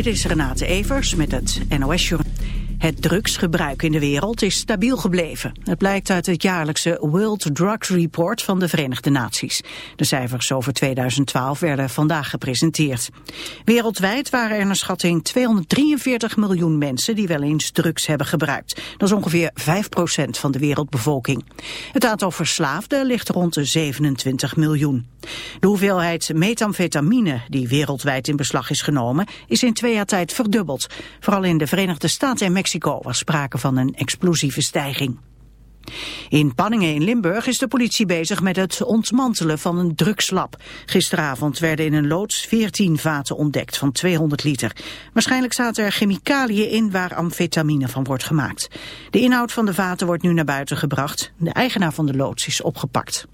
Dit is Renate Evers met het NOS Journal. Het drugsgebruik in de wereld is stabiel gebleven. Het blijkt uit het jaarlijkse World Drug Report van de Verenigde Naties. De cijfers over 2012 werden vandaag gepresenteerd. Wereldwijd waren er naar schatting 243 miljoen mensen die wel eens drugs hebben gebruikt. Dat is ongeveer 5% van de wereldbevolking. Het aantal verslaafden ligt rond de 27 miljoen. De hoeveelheid metamfetamine die wereldwijd in beslag is genomen is in twee jaar tijd verdubbeld. Vooral in de Verenigde Staten en Mexico was sprake van een explosieve stijging. In Panningen in Limburg is de politie bezig met het ontmantelen van een drugslab. Gisteravond werden in een loods 14 vaten ontdekt van 200 liter. Waarschijnlijk zaten er chemicaliën in waar amfetamine van wordt gemaakt. De inhoud van de vaten wordt nu naar buiten gebracht. De eigenaar van de loods is opgepakt.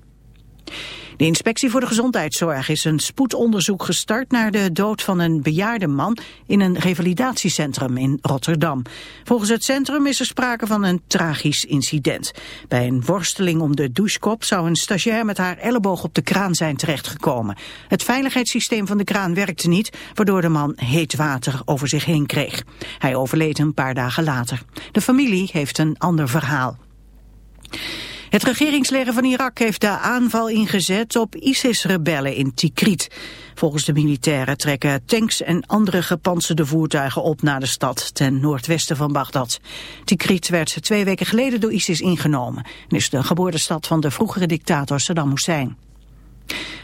De inspectie voor de gezondheidszorg is een spoedonderzoek gestart naar de dood van een bejaarde man in een revalidatiecentrum in Rotterdam. Volgens het centrum is er sprake van een tragisch incident. Bij een worsteling om de douchekop zou een stagiair met haar elleboog op de kraan zijn terechtgekomen. Het veiligheidssysteem van de kraan werkte niet, waardoor de man heet water over zich heen kreeg. Hij overleed een paar dagen later. De familie heeft een ander verhaal. Het regeringsleger van Irak heeft de aanval ingezet op ISIS-rebellen in Tikrit. Volgens de militairen trekken tanks en andere gepantserde voertuigen op naar de stad ten noordwesten van Bagdad. Tikrit werd twee weken geleden door ISIS ingenomen en is de geboortestad van de vroegere dictator Saddam Hussein.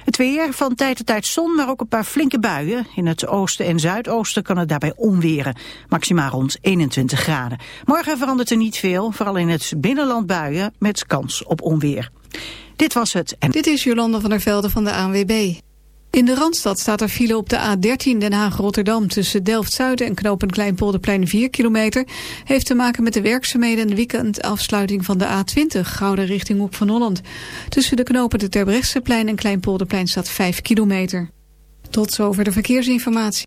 Het weer, van tijd tot tijd zon, maar ook een paar flinke buien. In het oosten en zuidoosten kan het daarbij onweren. Maximaal rond 21 graden. Morgen verandert er niet veel, vooral in het binnenland buien met kans op onweer. Dit was het. En... Dit is Jolanda van der Velde van de ANWB. In de Randstad staat er file op de A13 Den Haag-Rotterdam... tussen Delft-Zuiden en knopen Kleinpolderplein 4 kilometer... heeft te maken met de werkzaamheden en de weekendafsluiting van de A20... Gouden richting Hoek van Holland. Tussen de knopen de Terbrechtseplein en Kleinpolderplein staat 5 kilometer. Tot zover de verkeersinformatie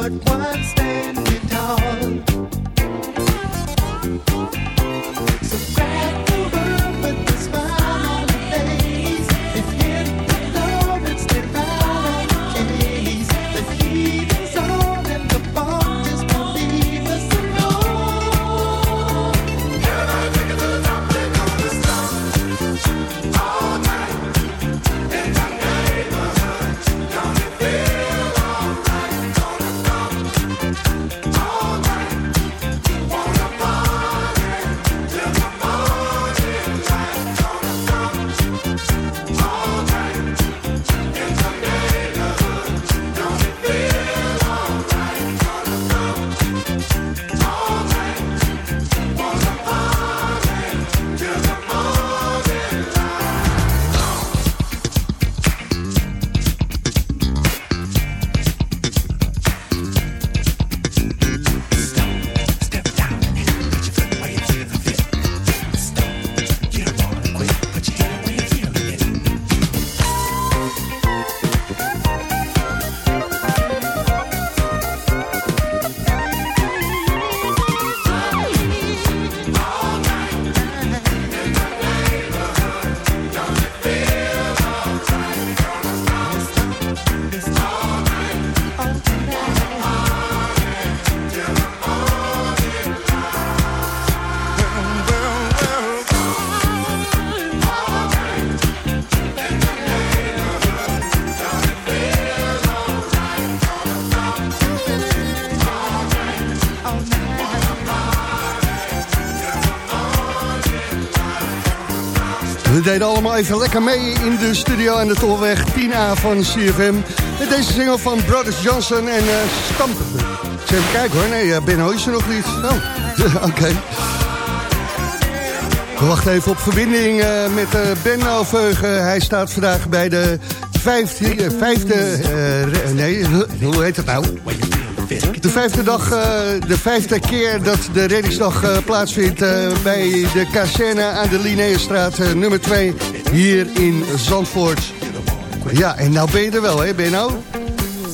but one standing tall. We deden allemaal even lekker mee in de studio aan de Tolweg 10A van CFM. Met deze single van Brothers Johnson en uh, Stamp. Even kijken hoor, nee, uh, Ben is er nog niet. Oh, oké. We wachten even op verbinding uh, met Ben Alveugen. Hij staat vandaag bij de vijfde... vijfde nee, hoe heet het nou? De vijfde, dag, uh, de vijfde keer dat de reddingsdag uh, plaatsvindt uh, bij de kazerne aan de Linnéestraat nummer 2 hier in Zandvoort. Ja, en nou ben je er wel, hè? Ben je nou?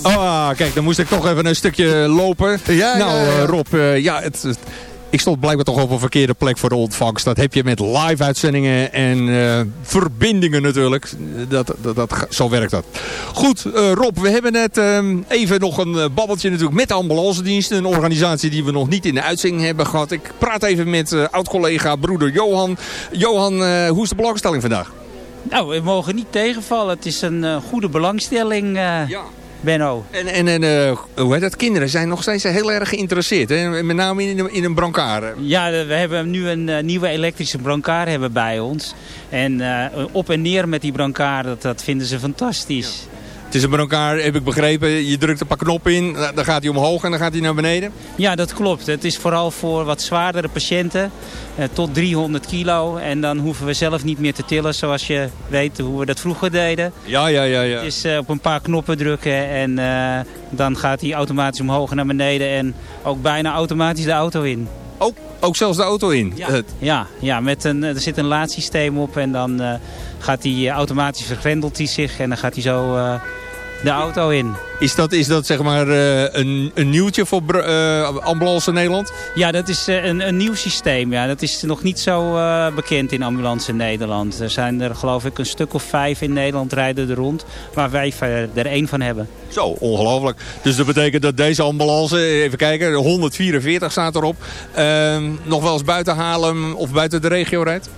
Ah, kijk, dan moest ik toch even een stukje lopen. Ja, nou, ja, ja. Rob, ja, het, het, ik stond blijkbaar toch op een verkeerde plek voor de ontvangst. Dat heb je met live uitzendingen en uh, verbindingen natuurlijk. Dat, dat, dat, zo werkt dat. Goed, uh, Rob, we hebben net uh, even nog een babbeltje natuurlijk met de ambulance dienst. Een organisatie die we nog niet in de uitzending hebben gehad. Ik praat even met oud-collega broeder Johan. Johan, hoe is de belangstelling vandaag? Nou, we mogen niet tegenvallen. Het is een goede belangstelling. ja. Benno. En, en, en uh, hoe heet dat? Kinderen zijn nog steeds heel erg geïnteresseerd. Hè? Met name in, een, in een brancard. Ja, we hebben nu een uh, nieuwe elektrische brancard hebben bij ons. En uh, op en neer met die brancard, dat, dat vinden ze fantastisch. Ja. Het is een brancard, heb ik begrepen. Je drukt een paar knoppen in, dan gaat hij omhoog en dan gaat hij naar beneden. Ja, dat klopt. Het is vooral voor wat zwaardere patiënten. tot 300 kilo. En dan hoeven we zelf niet meer te tillen zoals je weet hoe we dat vroeger deden. Ja, ja, ja. ja. Het is uh, op een paar knoppen drukken en uh, dan gaat hij automatisch omhoog en naar beneden. En ook bijna automatisch de auto in. Ook, ook zelfs de auto in? Ja, ja, ja met een, er zit een laadsysteem op en dan uh, gaat hij automatisch vergrendelt hij zich en dan gaat hij zo de auto in. Is dat, is dat zeg maar uh, een, een nieuwtje voor uh, Ambulance Nederland? Ja, dat is uh, een, een nieuw systeem. Ja. Dat is nog niet zo bekend in Ambulance Nederland. Er zijn er geloof ik een stuk of vijf in Nederland rijden er rond. Waar wij er één van hebben. Zo, ongelooflijk. Dus dat betekent dat deze ambulance, even kijken, 144 staat erop. Ehm, nog wel eens buiten Haarlem of buiten de regio rijdt?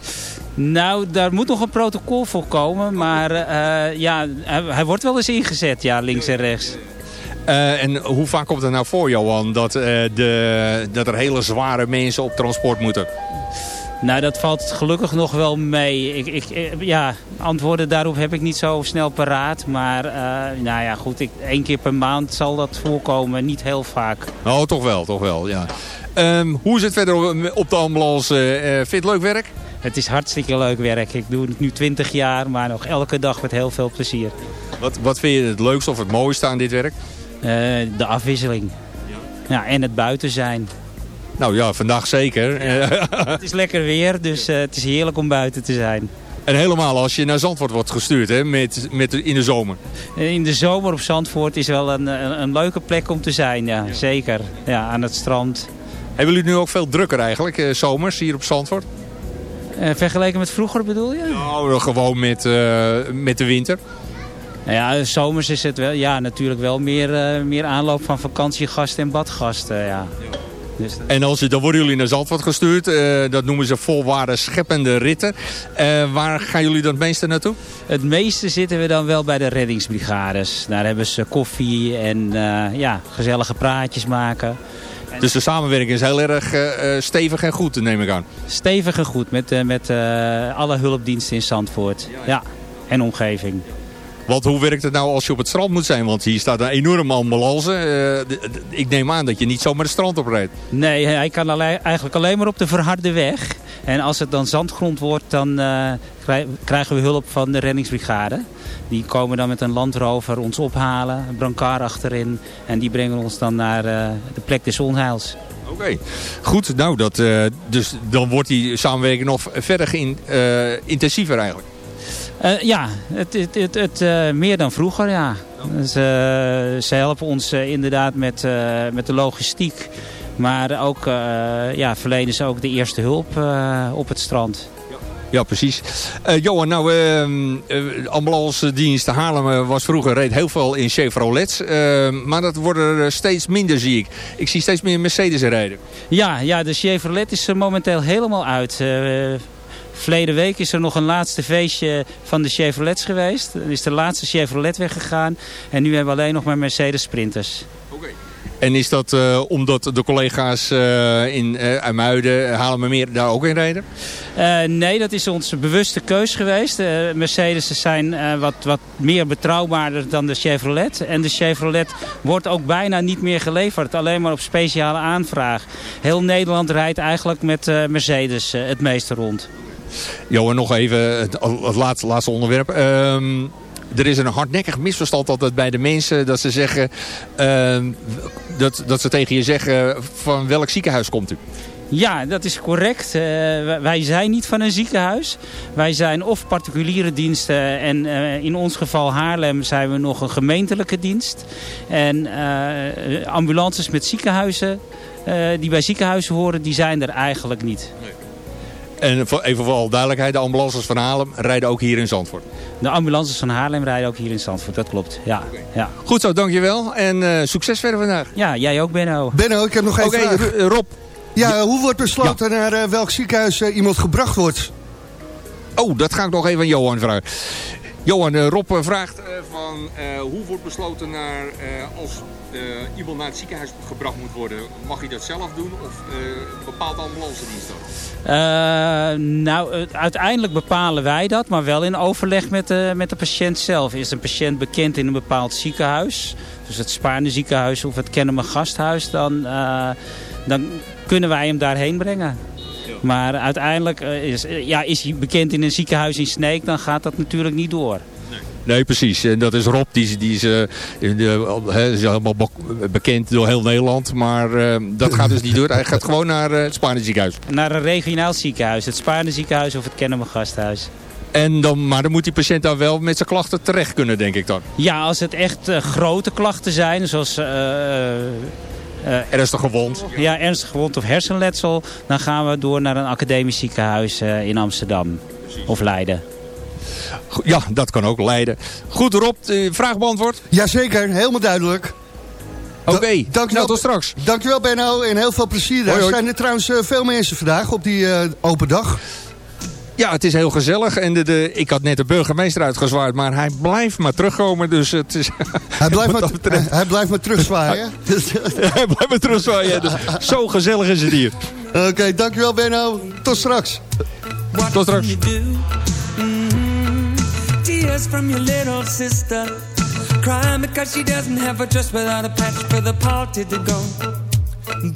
Nou, daar moet nog een protocol voor komen. Maar uh, ja, hij, hij, wordt wel eens ingezet, ja, links en rechts. Uh, en hoe vaak komt het nou voor, Johan, dat, uh, de, dat er hele zware mensen op transport moeten? Nou, dat valt gelukkig nog wel mee. Ik, ik, ja, antwoorden daarop heb ik niet zo snel paraat. Maar uh, nou ja, goed, ik, één keer per maand zal dat voorkomen. Niet heel vaak. Oh, toch wel, toch wel, ja. Ehm, hoe is het verder op de ambulance? Uh, vind je het leuk werk? Het is hartstikke leuk werk. Ik doe het nu 20 jaar, maar nog elke dag met heel veel plezier. Wat, wat vind je het leukste of het mooiste aan dit werk? Uh, de afwisseling. Ja. ja. en het buiten zijn. Nou ja, vandaag zeker. het is lekker weer, dus uh, het is heerlijk om buiten te zijn. En helemaal als je naar Zandvoort wordt gestuurd, hè, met, met, in de zomer. In de zomer op Zandvoort is wel een, een, een leuke plek om te zijn, ja, ja. zeker. Ja, aan het strand. Hebben jullie nu ook veel drukker eigenlijk, eh, zomers, hier op Zandvoort? Uh, vergeleken met vroeger bedoel je? Nou, gewoon met, uh, met de winter. Nou ja, zomers is het wel, ja, natuurlijk wel meer, uh, meer aanloop van vakantiegasten en badgasten. Ja. Dus en als, dan worden jullie naar Zandvoort gestuurd. Dat noemen ze volwaarde scheppende ritten. Waar gaan jullie dan het meeste naartoe? Het meeste zitten we dan wel bij de reddingsbrigades. Daar hebben ze koffie en ja, gezellige praatjes maken. Dus de samenwerking is heel erg stevig en goed, neem ik aan. Stevig en goed, met, met alle hulpdiensten in Zandvoort. Ja, ja. en omgeving. Want hoe werkt het nou als je op het strand moet zijn? Want hier staat een enorme ambulance. Uh, ik neem aan dat je niet zomaar het strand oprijdt. Nee, hij kan alleen, eigenlijk alleen maar op de verharde weg. En als het dan zandgrond wordt, dan uh, krijgen we hulp van de reddingsbrigade. Die komen dan met een landrover ons ophalen, een brancard achterin. En die brengen ons dan naar uh, de plek des onheils. Oké, okay. goed. Nou, dat, dus dan wordt die samenwerking nog verder in, intensiever eigenlijk. Uh, ja, het, het, het, het uh, meer dan vroeger, ja. Dus, uh, ze helpen ons inderdaad met, met de logistiek. Maar ook ja, verlenen ze ook de eerste hulp op het strand. Ja, precies. Uh, Johan, nou, uh, ambulance dienst Haarlem was vroeger reed heel veel in Chevrolets. Uh, maar dat worden er steeds minder, zie ik. Ik zie steeds meer Mercedes rijden. Ja, ja de Chevrolet is er momenteel helemaal uit. Verleden week is er nog een laatste feestje van de Chevrolets geweest. Er is de laatste Chevrolet weggegaan. En nu hebben we alleen nog maar Mercedes Sprinters. En is dat uh, omdat de collega's uh, in uh, IJmuiden, Haarlemmermeer daar ook in rijden? nee, dat is onze bewuste keus geweest. Mercedes zijn wat, wat meer betrouwbaarder dan de Chevrolet. En de Chevrolet wordt ook bijna niet meer geleverd. Alleen maar op speciale aanvraag. Heel Nederland rijdt eigenlijk met Mercedes het meeste rond. Johan, nog even het, het laatste, laatste onderwerp. Uh, er is een hardnekkig misverstand altijd bij de mensen dat ze zeggen... Uh, dat, dat ze tegen je zeggen van welk ziekenhuis komt u? Ja, dat is correct. Uh, wij zijn niet van een ziekenhuis. Wij zijn of particuliere diensten en uh, in ons geval Haarlem zijn we nog een gemeentelijke dienst. En uh, ambulances met ziekenhuizen die bij ziekenhuizen horen, die zijn er eigenlijk niet. Nee. En even voor alle duidelijkheid, de ambulances van Haarlem rijden ook hier in Zandvoort. De ambulances van Haarlem rijden ook hier in Zandvoort, dat klopt. Ja, okay. ja. Goed zo, dankjewel. En uh, succes verder vandaag. Ja, jij ook Benno. Benno, ik heb nog even Oké, okay, Rob. Ja, hoe wordt besloten ja. naar uh, welk ziekenhuis uh, iemand gebracht wordt? Oh, dat ga ik nog even aan Johan vragen. Johan, Rob vraagt van hoe wordt besloten naar als iemand naar het ziekenhuis gebracht moet worden, mag hij dat zelf doen of bepaalt ambulance dienst dat? Nou, uiteindelijk bepalen wij dat, maar wel in overleg met de, met de patiënt zelf. Is een patiënt bekend in een bepaald ziekenhuis, dus het Spaarne ziekenhuis of het Kennemer gasthuis, dan, dan kunnen wij hem daarheen brengen. Maar uiteindelijk is, ja, is hij bekend in een ziekenhuis in Sneek, dan gaat dat natuurlijk niet door. Nee, precies. En dat is Rob, die, die is, uh, is helemaal bekend door heel Nederland. Maar uh, dat gaat dus niet door. Hij gaat gewoon naar uh, het Spaarne ziekenhuis. Naar een regionaal ziekenhuis. Het Spaarne ziekenhuis of het Kennemer gasthuis. En dan, maar dan moet die patiënt dan wel met zijn klachten terecht kunnen, denk ik dan. Ja, als het echt grote klachten zijn, zoals... Uh, ernstig gewond. Ja, ernstig gewond of hersenletsel. Dan gaan we door naar een academisch ziekenhuis uh, in Amsterdam. Precies. Of Leiden. Ja, dat kan ook leiden. Goed Rob, vraag beantwoord? Jazeker, helemaal duidelijk. Oké, okay. dankjewel. Nou, tot straks. Dankjewel Benno en heel veel plezier. Er zijn er trouwens uh, veel mensen vandaag op die uh, open dag. Ja, het is heel gezellig. En de, de, ik had net de burgemeester uitgezwaaid, maar hij blijft maar terugkomen. Dus het is, hij, blijft maar, hij, hij, blijft maar terugzwaaien. hij blijft maar terugzwaaien. Dus zo gezellig is het hier. Oké, okay, dankjewel Benno. Tot straks. Tot straks. tears from your little sister. Crying because she doesn't have a dress without a patch for the party to go.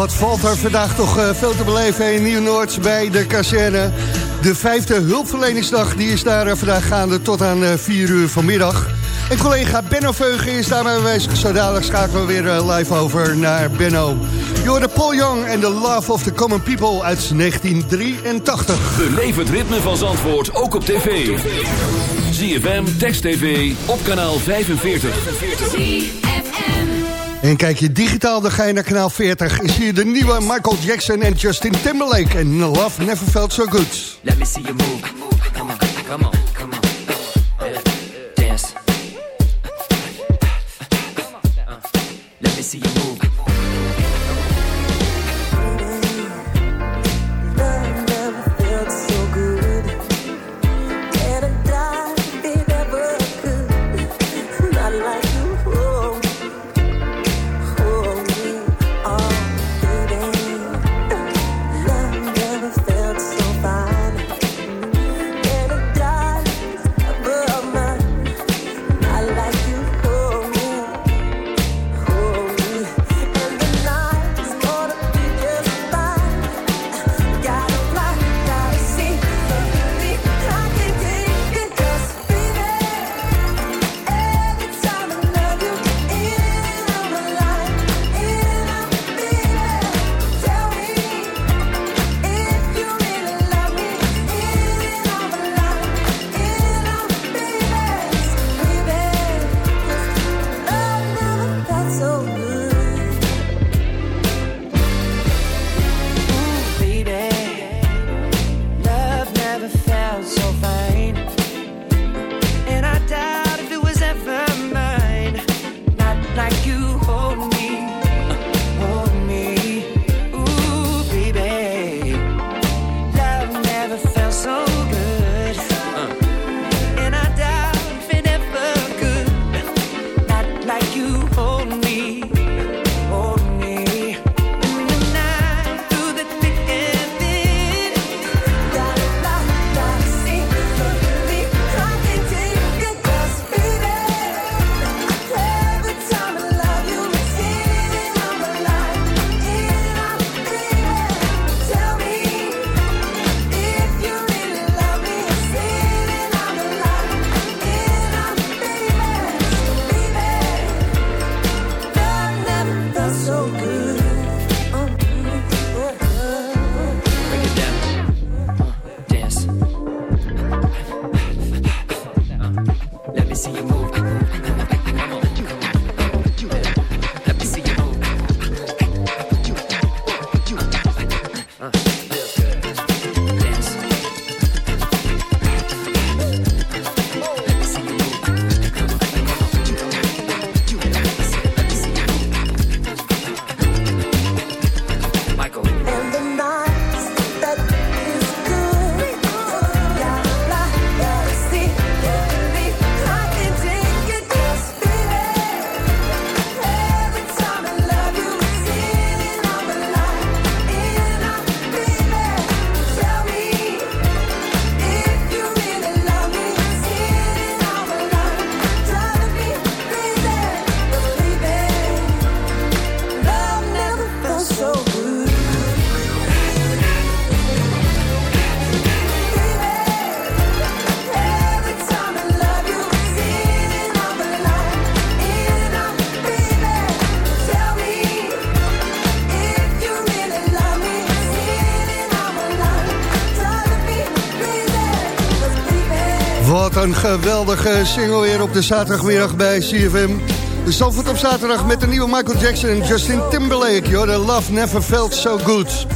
Wat valt er vandaag toch eh, veel te beleven in Nieuw-Noord bij de kazerne. De vijfde hulpverleningsdag die is daar eh, vandaag gaande tot aan eh, 4 uur vanmiddag. En collega Benno Veugen is daarmee aanwezig. Zo dadelijk schakelen we weer eh, live over naar Benno. Je hoorde Paul Young en The Love of the Common People uit 1983. Beleef het ritme van Zandvoort ook op tv. ZFM, Text TV, op kanaal 45. En kijk je digitaal, dan ga je naar kanaal 40. Is hier de nieuwe Michael Jackson en Justin Timberlake. En Love Never Felt So Good. Let me see you move. Een geweldige single weer op de zaterdagmiddag bij CFM. De Zandvoort op zaterdag met de nieuwe Michael Jackson en Justin Timberlake. The love never felt so good.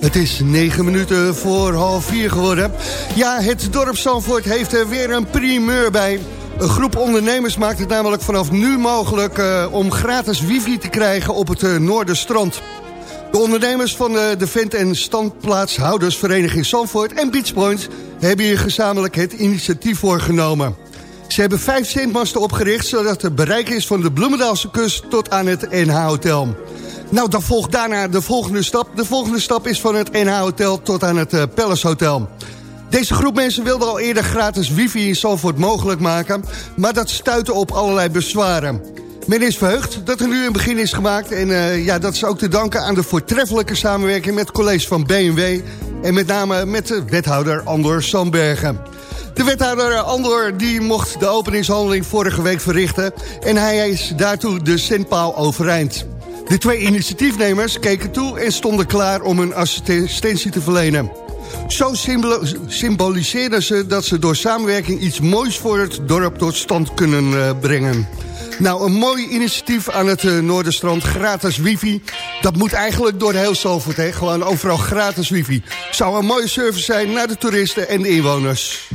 Het is negen minuten voor half vier geworden. Ja, het dorp Zandvoort heeft er weer een primeur bij. Een groep ondernemers maakt het namelijk vanaf nu mogelijk... eh, om gratis wifi te krijgen op het eh, Noorderstrand. De ondernemers van de, de vent- en standplaatshoudersvereniging Zandvoort en Beachpoint... hebben hier gezamenlijk het initiatief voorgenomen. Ze hebben vijf zendmasten opgericht... zodat het bereik is van de Bloemendaalse kust tot aan het NH-hotel. Nou, dan volgt daarna de volgende stap. De volgende stap is van het NH-hotel tot aan het eh, Palace Hotel. Deze groep mensen wilde al eerder gratis wifi in Zandvoort mogelijk maken... maar dat stuitte op allerlei bezwaren. Men is verheugd dat er nu een begin is gemaakt... en eh, ja, dat is ook te danken aan de voortreffelijke samenwerking... met het college van BMW en met name met de wethouder Andor Sandbergen. De wethouder Andor die mocht de openingshandeling vorige week verrichten... en hij is daartoe de centpaal overeind. De twee initiatiefnemers keken toe en stonden klaar om hun assistentie te verlenen. Zo symboliseerden ze dat ze door samenwerking iets moois voor het dorp tot stand kunnen eh, brengen. Nou, een mooi initiatief aan het eh, Noorderstrand, gratis wifi. Dat moet eigenlijk door heel Zalvoort, hè? gewoon overal gratis wifi. Zou een mooie service zijn naar de toeristen en de inwoners.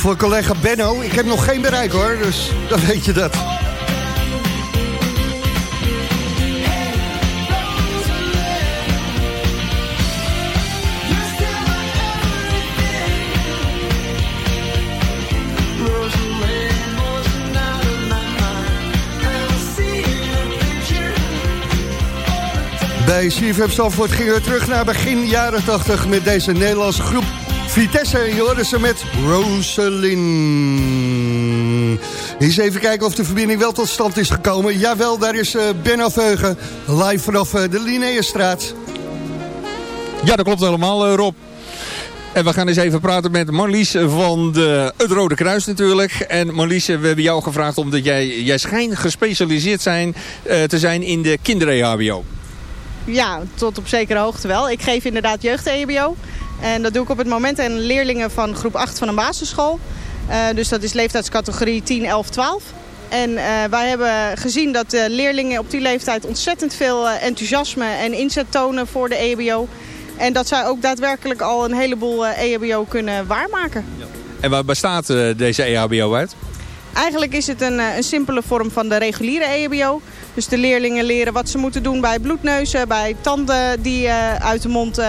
Voor collega Benno. Ik heb nog geen bereik hoor, dus dan weet je dat. Bij CFM Stamford gingen we terug naar begin jaren 80 met deze Nederlandse groep Vitesse. Je ze met Rosalind. Eens even kijken of de verbinding wel tot stand is gekomen. Jawel, daar is uh, Benno Veugen live vanaf uh, de Linnaeusstraat. Ja, dat klopt helemaal, uh, Rob. En we gaan eens even praten met Marlies van de, het Rode Kruis natuurlijk. En Marlies, we hebben jou gevraagd omdat jij, jij schijnt gespecialiseerd zijn, uh, te zijn in de kinder-EHBO. Ja, tot op zekere hoogte wel. Ik geef inderdaad jeugd-EHBO. En dat doe ik op het moment aan leerlingen van groep 8 van een basisschool. Uh, dus dat is leeftijdscategorie 10, 11, 12. En uh, wij hebben gezien dat de leerlingen op die leeftijd ontzettend veel enthousiasme en inzet tonen voor de EHBO. En dat zij ook daadwerkelijk al een heleboel EHBO kunnen waarmaken. Ja. En waar bestaat uh, deze EHBO uit? Eigenlijk is het een, een simpele vorm van de reguliere EHBO. Dus de leerlingen leren wat ze moeten doen bij bloedneuzen, bij tanden die uh, uit de mond uh,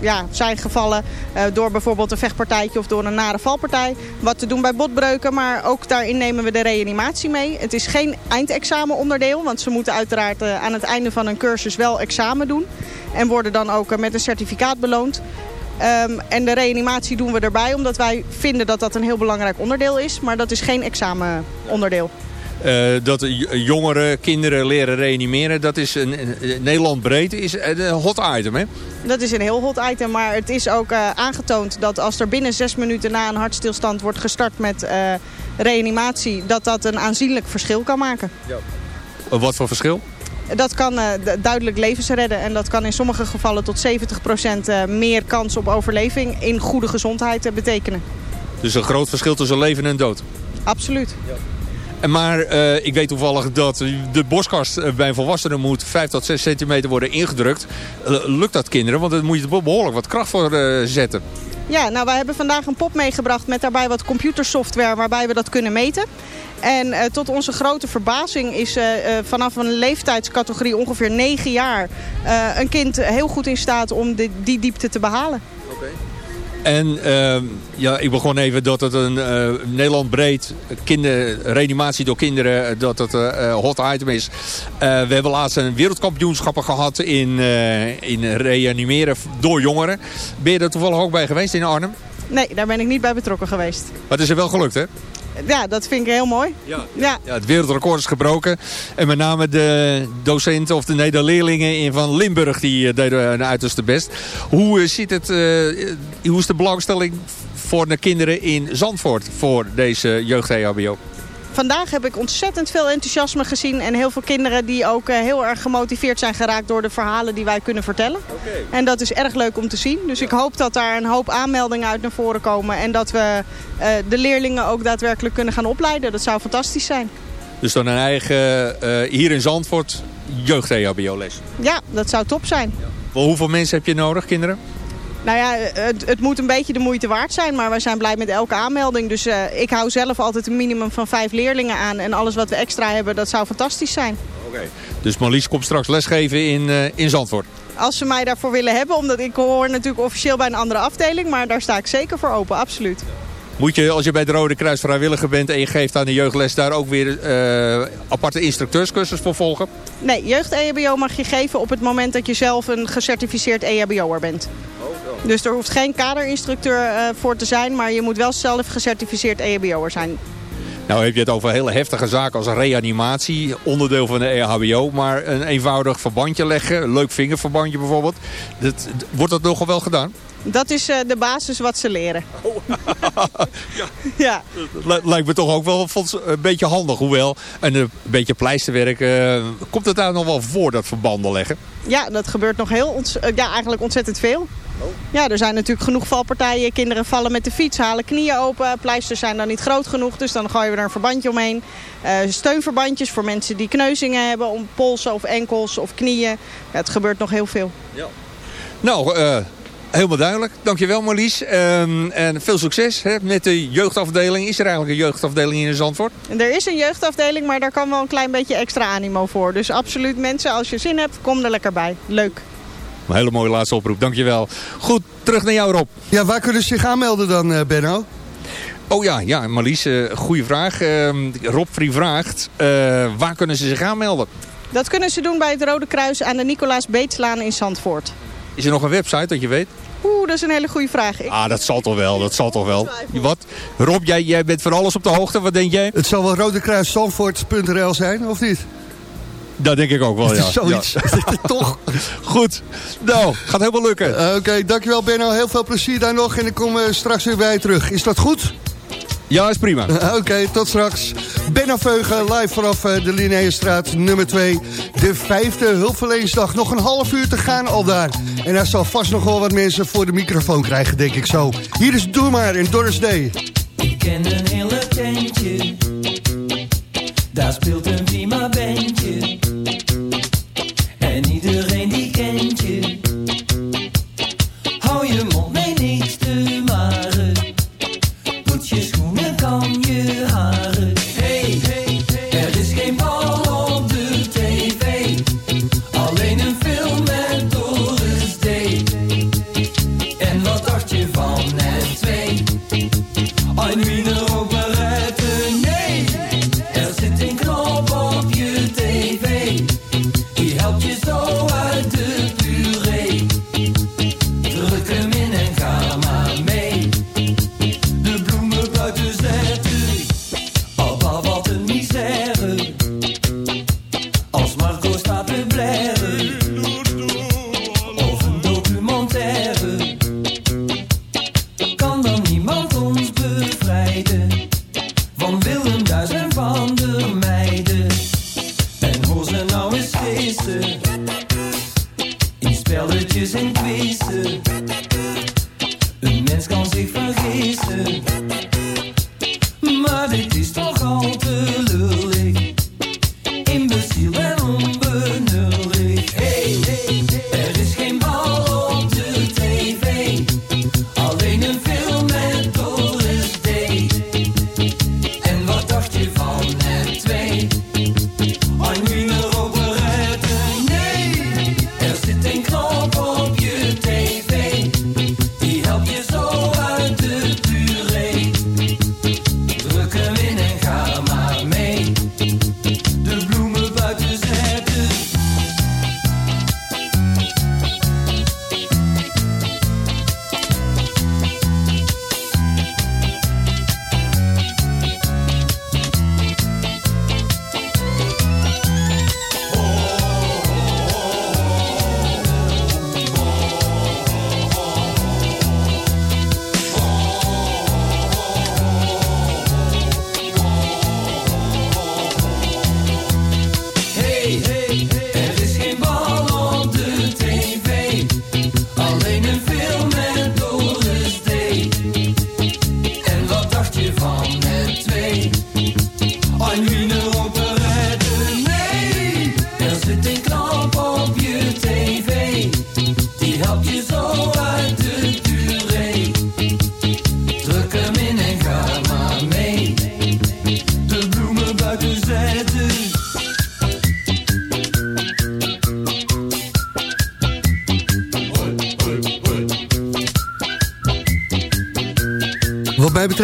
ja, zijn gevallen. Door bijvoorbeeld een vechtpartijtje of door een nare valpartij. Wat te doen bij botbreuken, maar ook daarin nemen we de reanimatie mee. Het is geen eindexamenonderdeel, want ze moeten uiteraard aan het einde van een cursus wel examen doen. En worden dan ook met een certificaat beloond. Um, en de reanimatie doen we erbij, omdat wij vinden dat dat een heel belangrijk onderdeel is. Maar dat is geen examenonderdeel. Uh, dat jongere kinderen leren reanimeren, dat is een, Nederland breed is een hot item, hè? Dat is een heel hot item, maar het is ook uh, aangetoond dat als er binnen zes minuten na een hartstilstand wordt gestart met uh, reanimatie, dat dat een aanzienlijk verschil kan maken. Ja. Wat voor verschil? Dat kan uh, duidelijk levens redden en dat kan in sommige gevallen tot 70% meer kans op overleving in goede gezondheid betekenen. Dus een groot verschil tussen leven en dood? Absoluut. Ja. Maar uh, ik weet toevallig dat de boskast bij een volwassene moet 5 tot 6 centimeter worden ingedrukt. Uh, lukt dat kinderen? Want daar moet je behoorlijk wat kracht voor zetten. Ja, nou wij hebben vandaag een pop meegebracht met daarbij wat computersoftware waarbij we dat kunnen meten. En tot onze grote verbazing is vanaf een leeftijdscategorie ongeveer 9 jaar een kind heel goed in staat om die diepte te behalen. En uh, ja, ik begon even dat het een uh, Nederland breed kinder, reanimatie door kinderen, dat het uh, hot item is. we hebben laatst een wereldkampioenschappen gehad in, in reanimeren door jongeren. Ben je er toevallig ook bij geweest in Arnhem? Nee, daar ben ik niet bij betrokken geweest. Maar het is er wel gelukt, hè? Ja, dat vind ik heel mooi. Ja, ja. ja het wereldrecord is gebroken. En met name de docenten of de, nee, de leerlingen in van Limburg die uh, deden een uiterste best. Hoe, uh, ziet het, uh, hoe is de belangstelling voor de kinderen in Zandvoort voor deze jeugd-EHBO? Vandaag heb ik ontzettend veel enthousiasme gezien. En heel veel kinderen die ook uh, heel erg gemotiveerd zijn geraakt door de verhalen die wij kunnen vertellen. Okay. En dat is erg leuk om te zien. Dus ik hoop dat daar een hoop aanmeldingen uit naar voren komen. En dat we uh, de leerlingen ook daadwerkelijk kunnen gaan opleiden. Dat zou fantastisch zijn. Dus dan een eigen, uh, hier in Zandvoort, jeugd-EHBO-les? Ja, dat zou top zijn. Ja. Hoeveel mensen heb je nodig, kinderen? Nou ja, het, het, moet een beetje de moeite waard zijn, maar wij zijn blij met elke aanmelding. Dus uh, ik hou zelf altijd een minimum van vijf leerlingen aan. En alles wat we extra hebben, dat zou fantastisch zijn. Oké, okay. dus Marlies komt straks lesgeven in, uh, in Zandvoort? Als ze mij daarvoor willen hebben, omdat ik hoor natuurlijk officieel bij een andere afdeling. Maar daar sta ik zeker voor open, absoluut. Moet je, als je bij de Rode Kruis vrijwilliger bent en je geeft aan de jeugdles... daar ook weer uh, aparte instructeurscursus voor volgen? Nee, jeugd-EHBO mag je geven op het moment dat je zelf een gecertificeerd EHBO'er bent. Oh, dus er hoeft geen kaderinstructeur uh, voor te zijn, maar je moet wel zelf gecertificeerd EHBO'er zijn. Nou heb je het over hele heftige zaken als reanimatie, onderdeel van de EHBO. Maar een eenvoudig verbandje leggen, een leuk vingerverbandje bijvoorbeeld. Dat, wordt dat nogal wel gedaan? Dat is uh, de basis wat ze leren. Oh. ja. ja. Lijkt me toch ook wel een beetje handig. Hoewel, en een beetje pleisterwerk, uh, komt het daar nog wel voor, dat verbanden leggen? Ja, dat gebeurt nog heel, ja, eigenlijk ontzettend veel. Ja, er zijn natuurlijk genoeg valpartijen. Kinderen vallen met de fiets, halen knieën open. Pleisters zijn dan niet groot genoeg, dus dan gooien we er een verbandje omheen. Uh, steunverbandjes voor mensen die kneuzingen hebben, om polsen of enkels of knieën. Ja, het gebeurt nog heel veel. Ja. Nou, uh, Helemaal duidelijk. Dankjewel Marlies. Ehm, en veel succes hè, met de jeugdafdeling. Is er eigenlijk een jeugdafdeling in Zandvoort? Er is een jeugdafdeling, maar daar kan wel een klein beetje extra animo voor. Dus absoluut mensen, als je zin hebt, kom er lekker bij. Leuk. Een hele mooie laatste oproep. Dankjewel. Goed, terug naar jou Rob. Ja, waar kunnen ze zich aanmelden dan, eh, Benno? Oh ja, ja Marlies, eh, goede vraag. Ehm, Rob Vrie vraagt, eh, waar kunnen ze zich aanmelden? Dat kunnen ze doen bij het Rode Kruis aan de Nicolaas Beetslaan in Zandvoort. Is er nog een website dat je weet? Oeh, dat is een hele goede vraag. Ik- Ah, dat zal toch wel, dat zal toch wel. Wat? Rob, jij, jij bent van alles op de hoogte. Wat denk jij? Het zal wel rodekruiszandvoort.nl zijn, of niet? Dat denk ik ook wel, ja. is zoiets. Ja. Toch? Goed. Nou, gaat helemaal lukken. Eh, Oké, dankjewel Benno. Heel veel plezier daar nog. En ik kom eh, straks weer bij je terug. Is dat goed? Ja, is prima. Oké, tot straks. Benno Veugen, live vanaf eh, de Linnéestraat nummer 2. De vijfde hulpverleningsdag. Nog een half uur te gaan al daar. En daar zal vast nog wel wat mensen voor de microfoon krijgen, denk ik zo. Hier is Doe maar in Doris Day. Ik ken een hele tentje, daar speelt een prima bandje.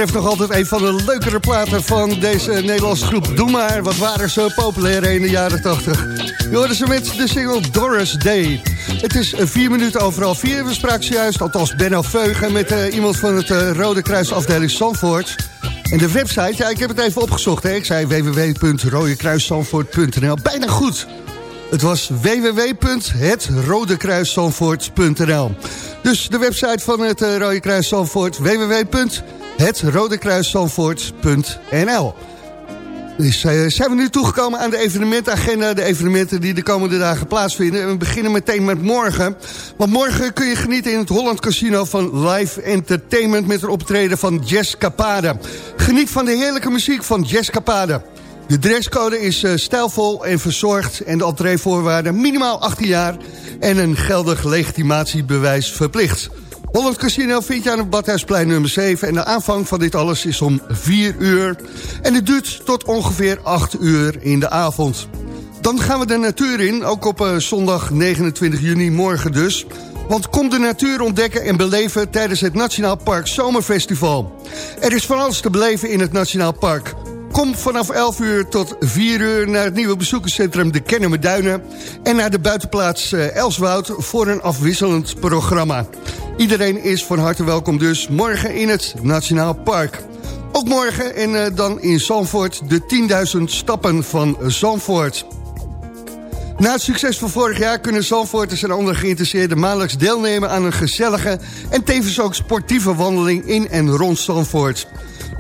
Betreft nog altijd een van de leukere platen van deze Nederlandse groep. Doe maar, wat waren ze populair in de jaren 80. Je hoorde ze met de single Doris Day. Het is vier minuten overal vier. We spraken althans Benno Veugen... met eh, iemand van het eh, Rode Kruisafdeling Zandvoort. En de website, ja, ik heb het even opgezocht. Hè. Ik zei www.rodekruiszandvoort.nl. Bijna goed. Het was www.hetrodekruiszandvoort.nl Dus de website van het eh, Rode Kruis Zandvoort... dus eh, zijn we nu toegekomen aan de evenementagenda. De evenementen die de komende dagen plaatsvinden. En we beginnen meteen met morgen. Want morgen kun je genieten in het Holland Casino van live entertainment... met een optreden van Jazz Capade. Geniet van de heerlijke muziek van Jazz Capade. De dresscode is eh, stijlvol en verzorgd... en de entreevoorwaarden minimaal 18 jaar... en een geldig legitimatiebewijs verplicht. Holland Casino vind je aan het Badhuisplein nummer 7... en de aanvang van dit alles is om 4 uur. En het duurt tot ongeveer 8 uur in de avond. Dan gaan we de natuur in, ook op uh, zondag 29 juni, morgen dus... Want kom de natuur ontdekken en beleven tijdens het Nationaal Park Zomerfestival. Er is van alles te beleven in het Nationaal Park. Kom vanaf 11 uur tot 4 uur naar het nieuwe bezoekerscentrum De Kennemer Duinen... en naar de buitenplaats uh, Elswoud voor een afwisselend programma. Iedereen is van harte welkom dus morgen in het Nationaal Park. Ook morgen en uh, dan in Zandvoort de 10.000 stappen van Zandvoort. Na het succes van vorig jaar kunnen Zandvoorters en andere geïnteresseerden maandelijks deelnemen aan een gezellige en tevens ook sportieve wandeling in en rond Zandvoort.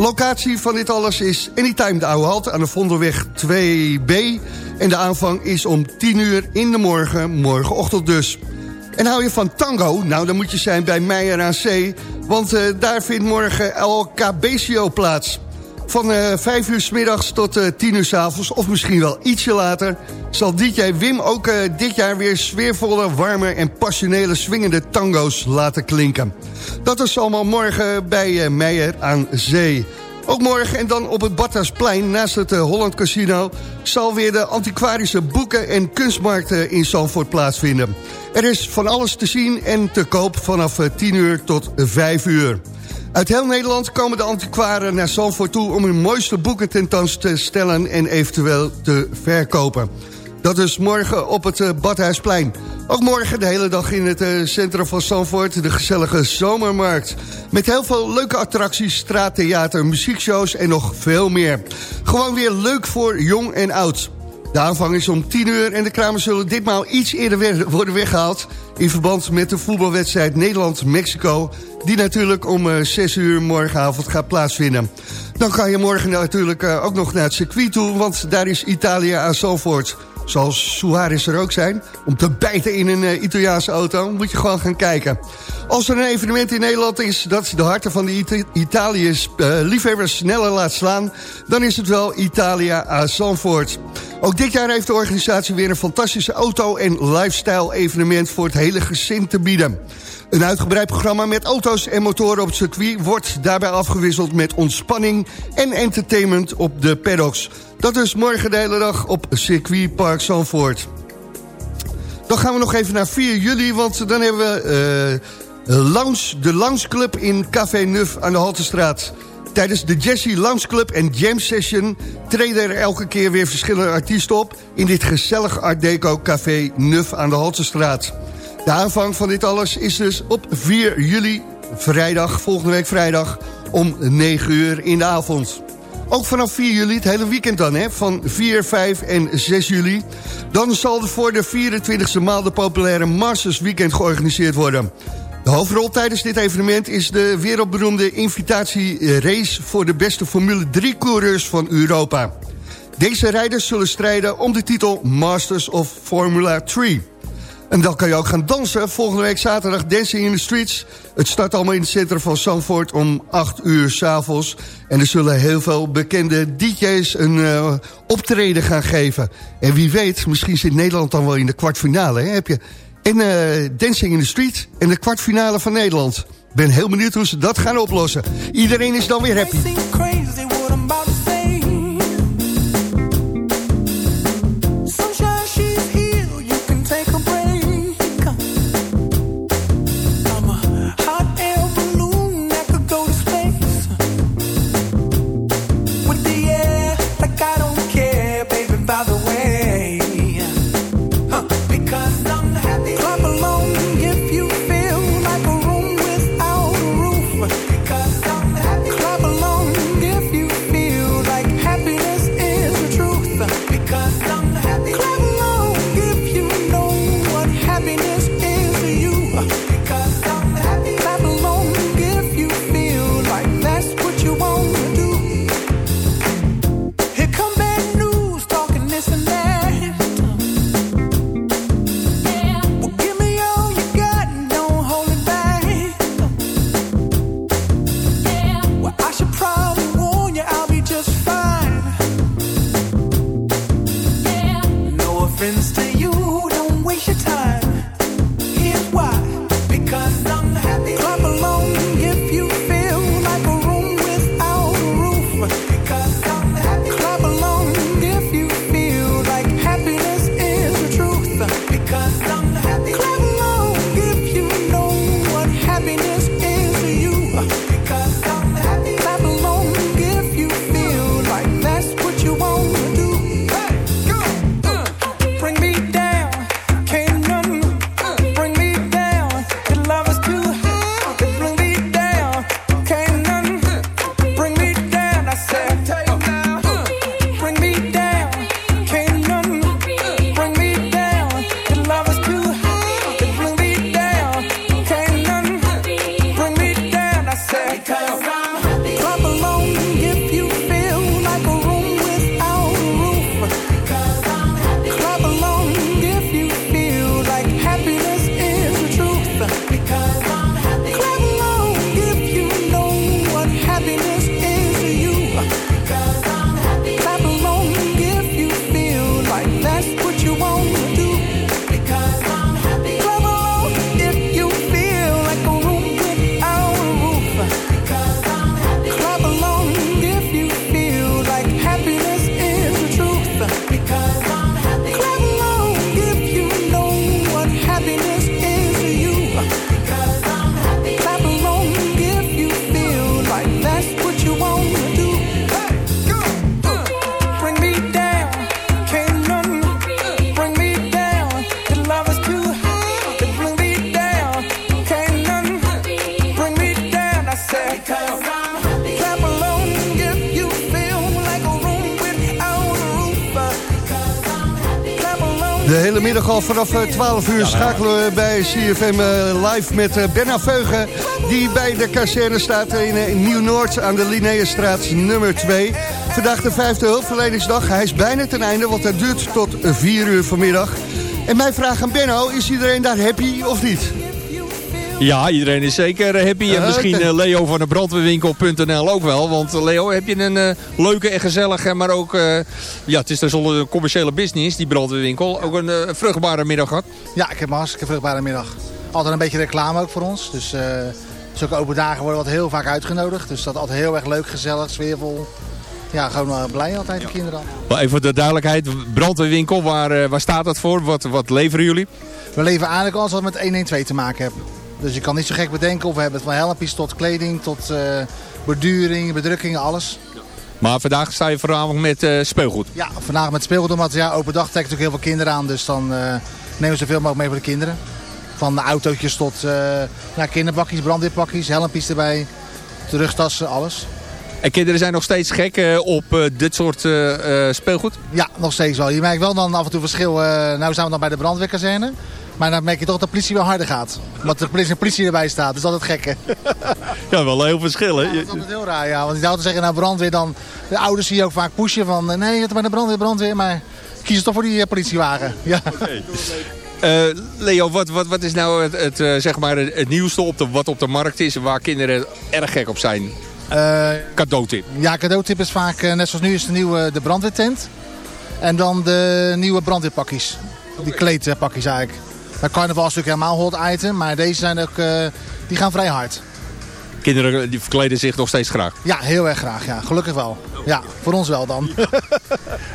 Locatie van dit alles is Anytime de Oude Halt aan de Vondelweg 2B. En de aanvang is om 10 uur in de morgen, morgenochtend dus. En hou je van tango? Nou, dan moet je zijn bij Meijer aan Zee. Want uh, daar vindt morgen El Cabesio plaats. Van uh, 5 uur s middags tot uh, 10 uur s avonds, of misschien wel ietsje later... zal DJ Wim ook uh, dit jaar weer sfeervolle, warme en passionele swingende tango's laten klinken. Dat is allemaal morgen bij Meijer aan Zee. Ook morgen en dan op het Badhuisplein naast het Holland Casino... zal weer de antiquarische boeken- en kunstmarkt uh, in Zandvoort plaatsvinden. Er is van alles te zien en te koop vanaf uh, 10 uur tot 5 uur. Uit heel Nederland komen de antiquaren naar Zandvoort toe... om hun mooiste boeken tentoon te stellen en eventueel te verkopen. Dat is morgen op het uh, Badhuisplein. Ook morgen de hele dag in het uh, centrum van Zandvoort... de gezellige zomermarkt. Met heel veel leuke attracties, straattheater, muziekshows en nog veel meer. Gewoon weer leuk voor jong en oud. De aanvang is om 10 uur en de kramers zullen ditmaal iets eerder worden weggehaald... in verband met de voetbalwedstrijd Nederland-Mexico... die natuurlijk om uh, 6 uur morgenavond gaat plaatsvinden. Dan kan je morgen natuurlijk uh, ook nog naar het circuit toe... want daar is Italië aan Zandvoort. Zoals Suarez er ook zijn. Om te bijten in een uh, Italiaanse auto moet je gewoon gaan kijken. Als er een evenement in Nederland is dat de harten van de Ita Italiërs liefhebbers sneller laat slaan... dan is het wel Italia aan Zandvoort. Ook dit jaar heeft de organisatie weer een fantastische auto- en lifestyle-evenement voor het hele gezin te bieden. Een uitgebreid programma met auto's en motoren op het circuit... wordt daarbij afgewisseld met ontspanning en entertainment op de paddocks. Dat is morgen de hele dag op Circuit Park Zandvoort. Dan gaan we nog even naar 4 juli, want dan hebben we uh, lounge, de Lounge Club in Café Nuf aan de Haltestraat... Tijdens de Jesse Lounge Club en Jam Session treden er elke keer weer verschillende artiesten op... in dit gezellig Art Deco Café Nuf aan de Haltestraat. De aanvang van dit alles is dus op 4 juli, vrijdag, volgende week vrijdag... om 9 uur in de avond. Ook vanaf 4 juli, het hele weekend dan, hè, van 4, 5 en 6 juli... dan zal er voor de 24e maal de populaire Masters Weekend georganiseerd worden... De hoofdrol tijdens dit evenement is de wereldberoemde invitatierace... voor de beste Formule 3-coureurs van Europa. Deze rijders zullen strijden om de titel Masters of Formula 3. En dan kan je ook gaan dansen. Volgende week zaterdag Dancing in the Streets. Het start allemaal in het centrum van Zandvoort om 8 uur s'avonds. En er zullen heel veel bekende DJ's een uh, optreden gaan geven. En wie weet, misschien zit Nederland dan wel in de kwartfinale. Hè? Heb je en uh, Dancing in the Street en de kwartfinale van Nederland. Ben heel benieuwd hoe ze dat gaan oplossen. Iedereen is dan weer happy. Al vanaf eh, 12 uur schakelen we bij CFM eh, live met eh, Benna Veugen... die bij de kazerne staat in, eh, Nieuw-Noord aan de Linnaeusstraat nummer 2. Vandaag de vijfde hulpverleningsdag. Hij is bijna ten einde, want het duurt tot 4 uur vanmiddag. En mijn vraag aan Benno, is iedereen daar happy of niet? Ja, iedereen is zeker happy. En misschien eh, Leo van de brandweerwinkel.nl ook wel. Want eh, Leo, heb je een eh, leuke en gezellige, maar ook... ja, het is tenslotte een commerciële business, die brandweerwinkel. Ook een vruchtbare middag gehad. Ja, ik heb een hartstikke vruchtbare middag. Altijd een beetje reclame ook voor ons. Dus zulke open dagen worden wat heel vaak uitgenodigd. Dus dat is altijd heel erg leuk, gezellig, sfeervol. Ja, gewoon blij altijd, de kinderen. Wel even voor de duidelijkheid, brandweerwinkel, waar, waar staat dat voor? Wat, wat leveren jullie? We leveren eigenlijk alles wat met 112 te maken heeft. Dus je kan niet zo gek bedenken of we hebben het van helmpjes tot kleding, tot eh borduring, bedrukking, alles. Maar vandaag sta je voornamelijk met eh, speelgoed. Ja, vandaag met speelgoed, omdat ja, open dag trekt natuurlijk heel veel kinderen aan. Dus dan eh, nemen we zoveel mogelijk mee voor de kinderen. Van de autootjes tot ja, kinderbakjes, brandweerpakjes, helmpjes erbij, terugtassen, alles. En kinderen zijn nog steeds gek op dit soort speelgoed? Ja, nog steeds wel. Je merkt wel dan af en toe verschil. nou zijn we dan bij de brandweerkazerne. Maar dan merk je toch dat de politie wel harder gaat. Omdat de politie, de politie erbij staat. Dus dat is altijd gekke. Ja, wel heel verschil hè? Ja, dat is altijd heel raar, ja. Want die auto zeggen, nou brandweer dan... De ouders zie je ook vaak pushen van... eh, Nee, hebt bij de brandweer, brandweer. Maar kiezen toch voor die eh, politiewagen. Ja. Eh, Leo, wat, wat, wat is nou het, het, zeg maar het, het nieuwste op de, wat op de markt is... waar kinderen erg gek op zijn? Eh, Cadeautip. ja, cadeautip is vaak, net zoals nu is de nieuwe de brandweertent. En dan de nieuwe brandweerpakjes. Die kleedpakjes eigenlijk. Bij carnaval is natuurlijk helemaal hot item. Maar deze zijn ook... eh, die gaan vrij hard. Kinderen die verkleden zich nog steeds graag. Ja, heel erg graag. Ja. Gelukkig wel. Ja, voor ons wel dan.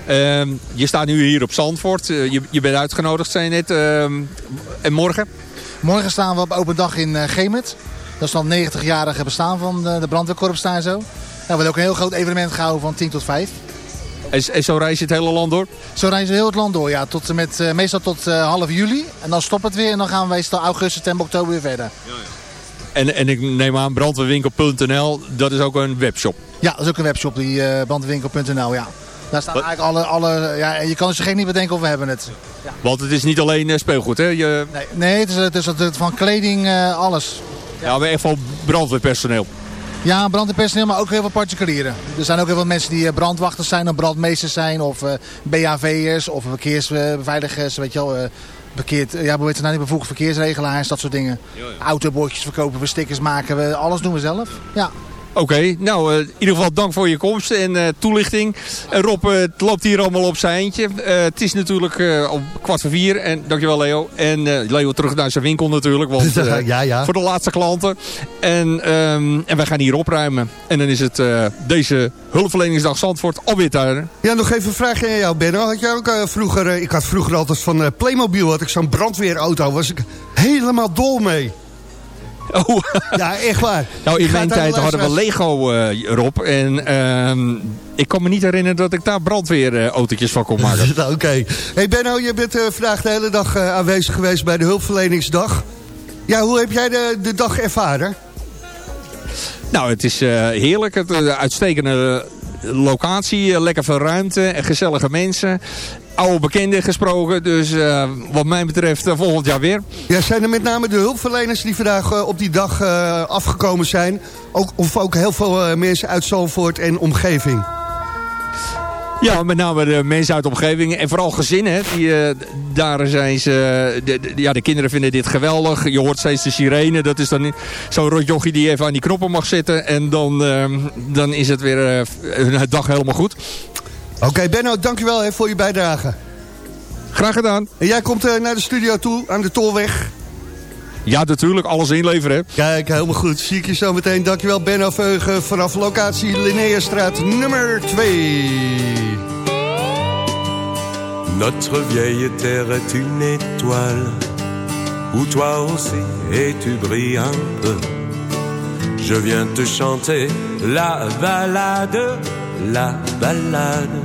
Ehm, je staat nu hier op Zandvoort. Eh, je, je bent uitgenodigd, zei je net. Ehm, en morgen? Morgen staan we op open dag in eh Gemet. Dat is dan het 90-jarige bestaan van de, de brandweerkorps daar en zo. En we hebben ook een heel groot evenement gehouden van 10 tot 5. En, en zo reis je het hele land door? Zo reizen we heel het land door, ja. Tot en met, eh, meestal tot eh, half juli. En dan stopt het weer en dan gaan we meestal augustus, september, oktober weer verder. En, en ik neem aan brandweerwinkel.nl, dat is ook een webshop. Ja, dat is ook een webshop, die eh brandweerwinkel.nl, ja. Daar staan eigenlijk alle, alle ja, je kan er zo gek niet bedenken of we hebben het. Want het is niet alleen eh, speelgoed, hè? Je, Nee, nee het, is, het is het- van kleding, eh, alles. ja, maar echt van brandweerpersoneel. Ja, brandweerpersoneel, maar ook heel veel particulieren. Er zijn ook heel veel mensen die eh, brandwachters zijn of brandmeesters zijn of eh BHV'ers of verkeersbeveiligers, weet je wel. eh bekeerd, ja, hoe heet het nou, die bevoegde verkeersregelaars, dat soort dingen. Autobordjes verkopen we, stickers maken we, alles doen we zelf. Ja. Oké, nou eh, in ieder geval dank voor je komst en eh, toelichting. En Rob, het loopt hier allemaal op zijn eindje. Het is natuurlijk om kwart voor vier. En dankjewel Leo. En Leo terug naar zijn winkel natuurlijk. Want, Ja, ja. Voor de laatste klanten. En, ehm, en wij gaan hier opruimen. En dan is het deze hulpverleningsdag Zandvoort alweer daar. Ja, nog even een vraagje aan jou, Benno. Had jij ook vroeger... ik had vroeger altijd van Playmobil had ik zo'n brandweerauto. Was ik helemaal dol mee. Oh. Ja, echt waar. Nou, in mijn tijd hadden we Lego, eh, Rob. En ehm, ik kan me niet herinneren dat ik daar brandweerautootjes van kon maken. Nou, Oké. Hey Benno, je bent eh, vandaag de hele dag eh, aanwezig geweest bij de hulpverleningsdag. Ja, hoe heb jij de, de dag ervaren? Nou, het is eh, heerlijk. Het uh, uitstekende locatie, uh, lekker veel ruimte en gezellige mensen. Oude bekenden gesproken, dus uh, wat mij betreft uh, volgend jaar weer. Ja, zijn er met name de hulpverleners die vandaag uh, op die dag afgekomen zijn? Ook, of ook heel veel mensen uit Zalvoort en omgeving? Ja, met name de mensen uit de omgeving en vooral gezinnen. Die, uh, daar zijn ze, de, de, ja, de kinderen vinden dit geweldig. Je hoort steeds de sirene. Dat is dan zo'n rotjochie die even aan die knoppen mag zitten. En dan, uh, dan is het weer een dag helemaal goed. Oké, okay, Benno, dankjewel hè, voor je bijdrage. Graag gedaan. En jij komt uh, naar de studio toe, aan de Tolweg. Ja, natuurlijk. Alles inleveren. Kijk, helemaal goed. Zie ik je zo meteen. Dankjewel, Benno Veugen. Vanaf locatie Linnéestraat nummer 2. Notre vieille terre est une étoile Où toi aussi et tu brilles un peu Je viens te chanter la balade La balade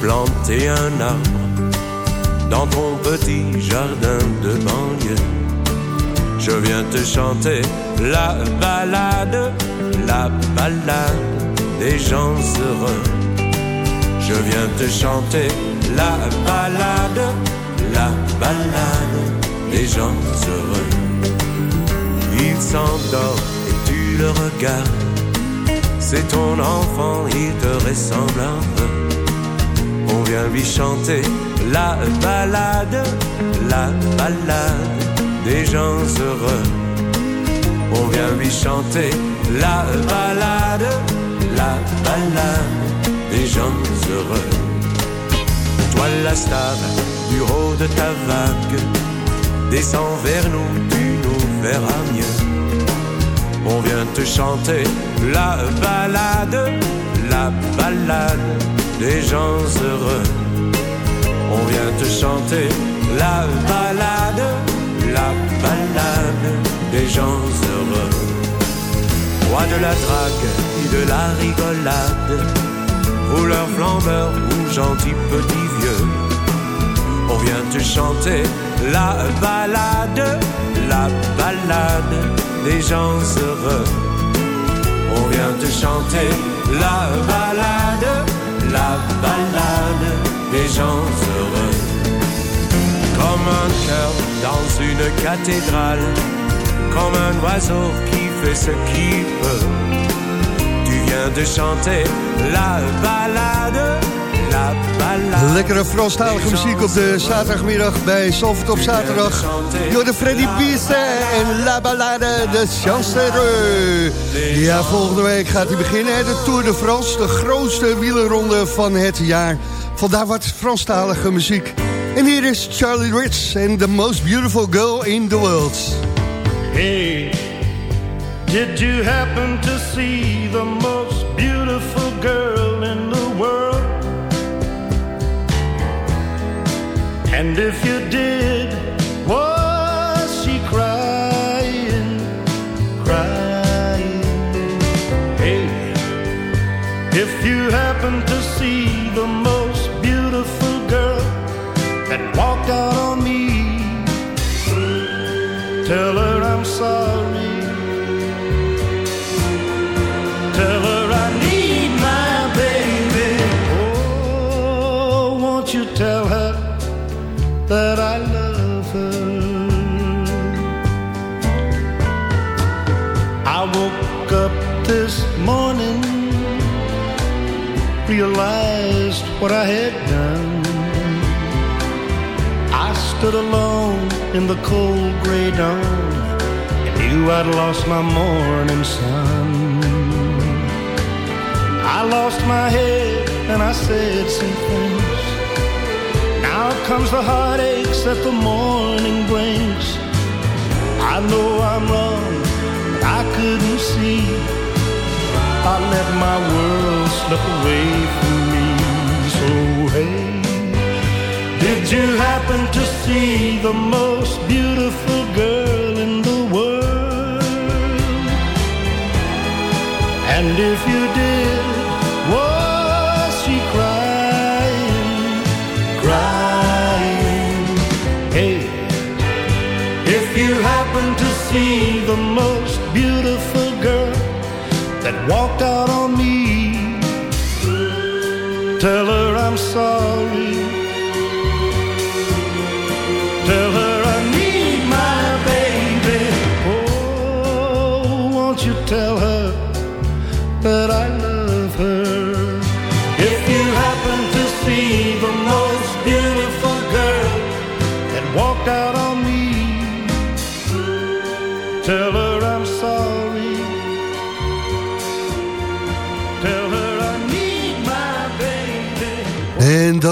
planté un arbre dans ton petit jardin de banlieue, je viens te chanter la balade, la balade des gens heureux. Je viens te chanter la balade, la balade des gens heureux. Il s'endort et tu le regardes. C'est ton enfant, il te ressemble un peu. On vient lui chanter la balade, la balade des gens heureux. On vient lui chanter la balade, la balade des gens heureux. Toi la star du haut de ta vague, descends vers nous, tu nous verras mieux. On vient te chanter la balade, la balade des gens heureux. On vient te chanter la balade, la balade des gens heureux. Roi de la drague et de la rigolade, rouleur flambeur ou gentil petit vieux. On vient te chanter la balade, la balade des gens heureux. On vient te chanter la balade, la balade des gens heureux. Comme un cœur dans une cathédrale, comme un oiseau qui fait ce qu'il peut. Tu viens de chanter la balade, la balade. Lekkere Franstalige muziek op de zaterdagmiddag bij Zalvert op zaterdag. Door de Freddy Piste en La Ballade de Chancereux. Ja, volgende week gaat hij beginnen. De Tour de France, de grootste wielerronde van het jaar. Vandaar wat Franstalige muziek. En hier is Charlie Rich en The Most Beautiful Girl in the World. Hey, did you happen to see And if you did, was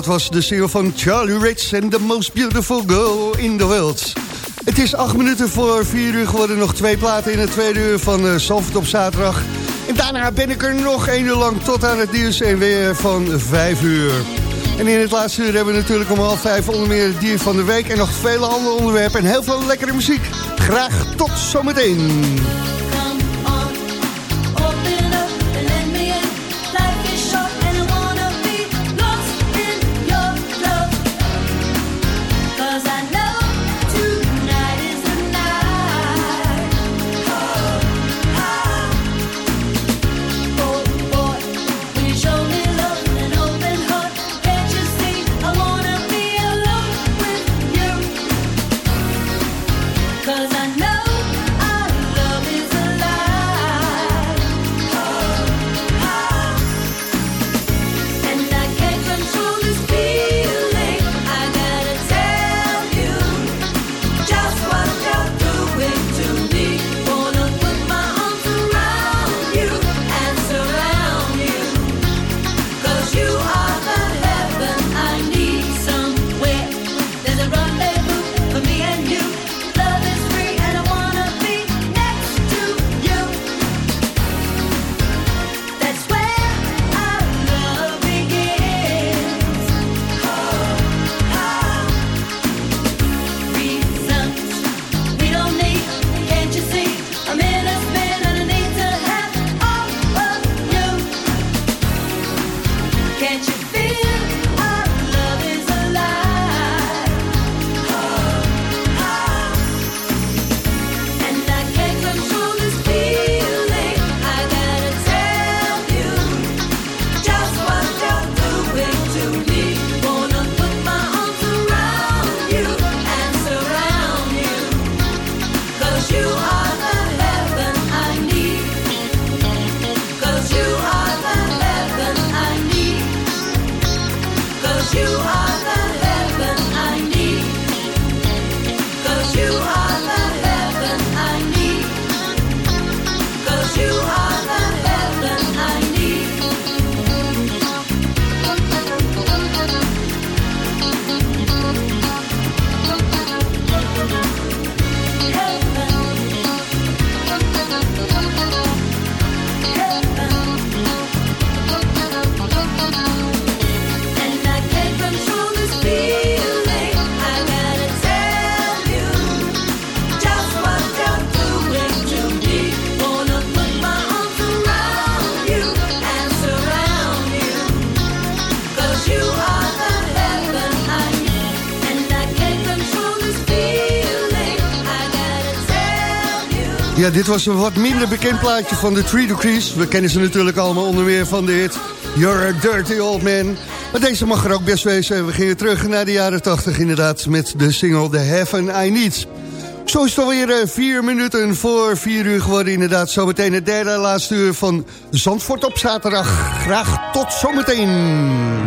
dat was de single van Charlie Rich en The Most Beautiful Girl in the World. Het is acht minuten voor vier uur geworden. Nog twee platen in het tweede uur van uh, op zaterdag. En daarna ben ik er nog één uur lang tot aan het nieuws en weer van vijf uur. En in het laatste uur hebben we natuurlijk om half vijf onder meer het dier van de week... en nog vele andere onderwerpen en heel veel lekkere muziek. Graag tot zometeen. Dit was een wat minder bekend plaatje van de Three Degrees. We kennen ze natuurlijk allemaal onder meer van dit You're a Dirty Old Man. Maar deze mag er ook best wezen. We gingen terug naar de jaren 80 inderdaad met de single The Heaven I Need. Zo is het alweer eh, vier minuten voor vier uur geworden. Inderdaad, zometeen het derde laatste uur van Zandvoort op zaterdag. Graag tot zometeen.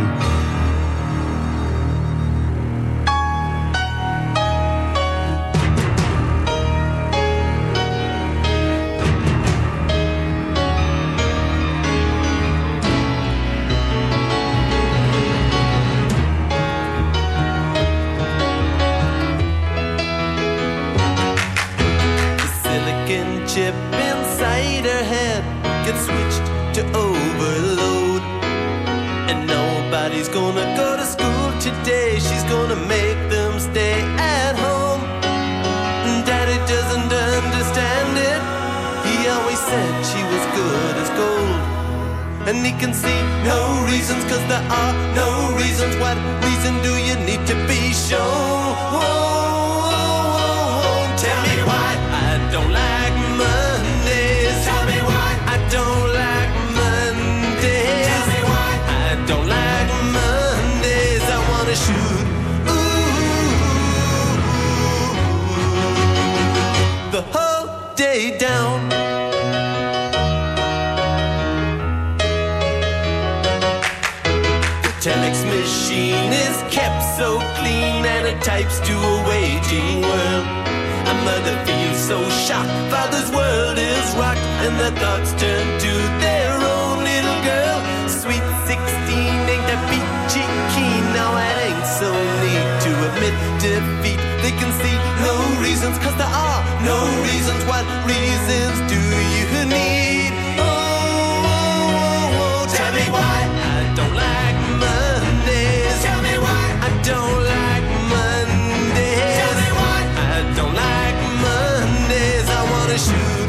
Shoot.